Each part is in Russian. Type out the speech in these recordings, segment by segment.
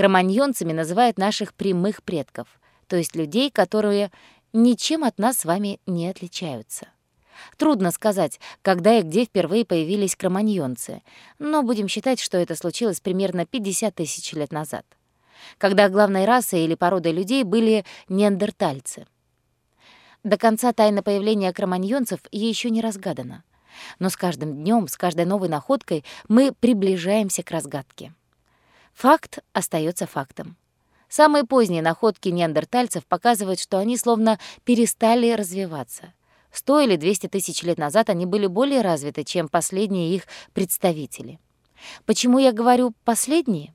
Кроманьонцами называют наших прямых предков, то есть людей, которые ничем от нас с вами не отличаются. Трудно сказать, когда и где впервые появились кроманьонцы, но будем считать, что это случилось примерно 50 тысяч лет назад, когда главной расой или породой людей были неандертальцы. До конца тайна появления кроманьонцев еще не разгадана. Но с каждым днем, с каждой новой находкой мы приближаемся к разгадке. Факт остается фактом. Самые поздние находки неандертальцев показывают, что они словно перестали развиваться. Сто или двести тысяч лет назад они были более развиты, чем последние их представители. Почему я говорю «последние»?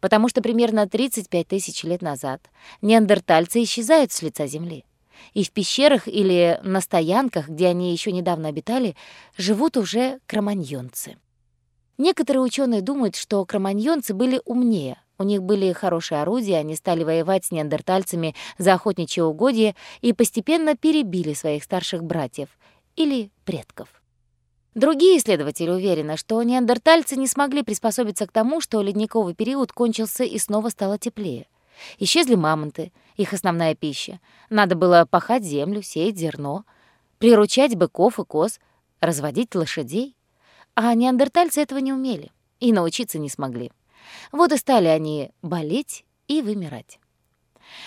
Потому что примерно 35 тысяч лет назад неандертальцы исчезают с лица Земли. И в пещерах или на стоянках, где они еще недавно обитали, живут уже кроманьонцы. Некоторые ученые думают, что кроманьонцы были умнее, у них были хорошие орудия, они стали воевать с неандертальцами за охотничье угодье и постепенно перебили своих старших братьев или предков. Другие исследователи уверены, что неандертальцы не смогли приспособиться к тому, что ледниковый период кончился и снова стало теплее. Исчезли мамонты, их основная пища. Надо было пахать землю, сеять зерно, приручать быков и коз, разводить лошадей. А неандертальцы этого не умели и научиться не смогли. Вот и стали они болеть и вымирать.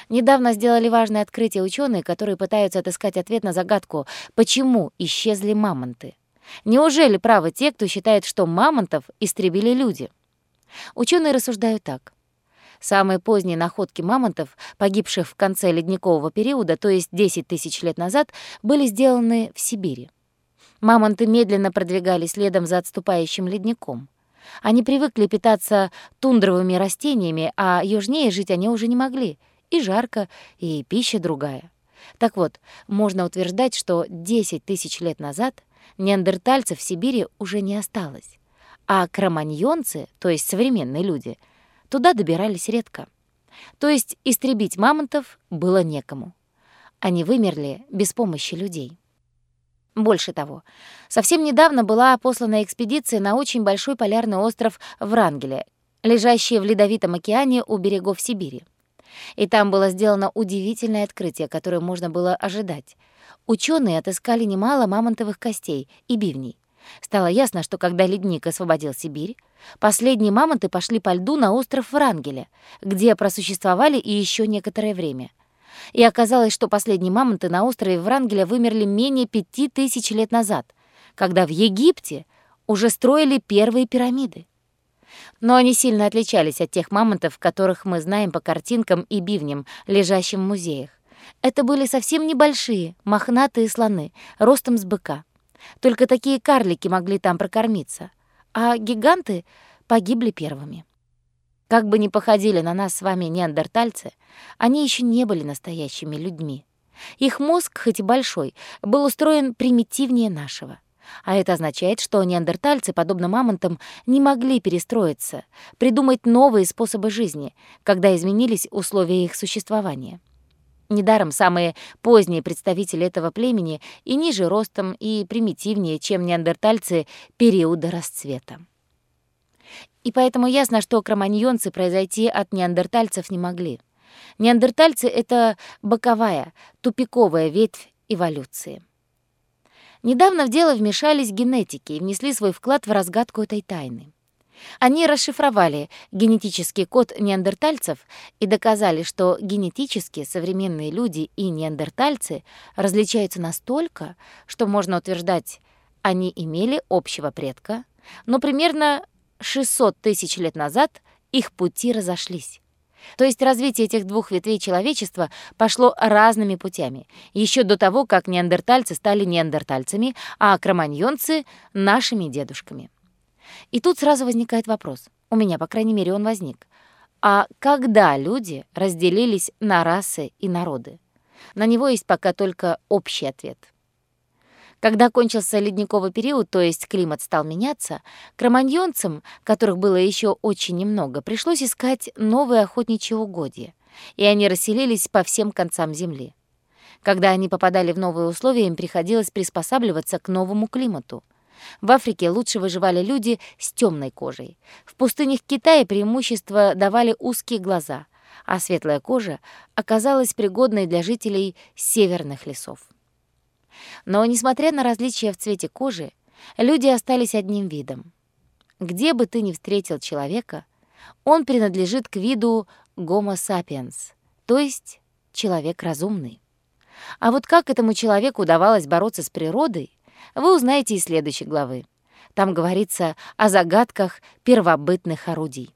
Недавно сделали важное открытие ученые, которые пытаются отыскать ответ на загадку, почему исчезли мамонты. Неужели правы те, кто считает, что мамонтов истребили люди? Ученые рассуждают так. Самые поздние находки мамонтов, погибших в конце ледникового периода, то есть 10 тысяч лет назад, были сделаны в Сибири. Мамонты медленно продвигались следом за отступающим ледником. Они привыкли питаться тундровыми растениями, а южнее жить они уже не могли. И жарко, и пища другая. Так вот, можно утверждать, что 10 тысяч лет назад неандертальцев в Сибири уже не осталось. А кроманьонцы, то есть современные люди, туда добирались редко. То есть истребить мамонтов было некому. Они вымерли без помощи людей. Больше того, совсем недавно была послана экспедиция на очень большой полярный остров Врангеля, лежащий в Ледовитом океане у берегов Сибири. И там было сделано удивительное открытие, которое можно было ожидать. Ученые отыскали немало мамонтовых костей и бивней. Стало ясно, что когда ледник освободил Сибирь, последние мамонты пошли по льду на остров Врангеля, где просуществовали и еще некоторое время — и оказалось, что последние мамонты на острове Врангеля вымерли менее пяти тысяч лет назад, когда в Египте уже строили первые пирамиды. Но они сильно отличались от тех мамонтов, которых мы знаем по картинкам и бивням, лежащим в музеях. Это были совсем небольшие, мохнатые слоны, ростом с быка. Только такие карлики могли там прокормиться, а гиганты погибли первыми. Как бы ни походили на нас с вами неандертальцы, они еще не были настоящими людьми. Их мозг, хоть и большой, был устроен примитивнее нашего. А это означает, что неандертальцы, подобно мамонтам, не могли перестроиться, придумать новые способы жизни, когда изменились условия их существования. Недаром самые поздние представители этого племени и ниже ростом, и примитивнее, чем неандертальцы периода расцвета. И поэтому ясно, что кроманьонцы произойти от неандертальцев не могли. Неандертальцы — это боковая, тупиковая ветвь эволюции. Недавно в дело вмешались генетики и внесли свой вклад в разгадку этой тайны. Они расшифровали генетический код неандертальцев и доказали, что генетически современные люди и неандертальцы различаются настолько, что можно утверждать, они имели общего предка, но примерно 600 тысяч лет назад их пути разошлись. То есть развитие этих двух ветвей человечества пошло разными путями, еще до того, как неандертальцы стали неандертальцами, а кроманьонцы — нашими дедушками. И тут сразу возникает вопрос, у меня, по крайней мере, он возник. А когда люди разделились на расы и народы? На него есть пока только общий ответ — когда кончился ледниковый период, то есть климат стал меняться, кроманьонцам, которых было еще очень немного, пришлось искать новые охотничьи угодья, и они расселились по всем концам Земли. Когда они попадали в новые условия, им приходилось приспосабливаться к новому климату. В Африке лучше выживали люди с темной кожей. В пустынях Китая преимущество давали узкие глаза, а светлая кожа оказалась пригодной для жителей северных лесов. Но, несмотря на различия в цвете кожи, люди остались одним видом. Где бы ты ни встретил человека, он принадлежит к виду Homo sapiens, то есть человек разумный. А вот как этому человеку удавалось бороться с природой, вы узнаете из следующей главы. Там говорится о загадках первобытных орудий.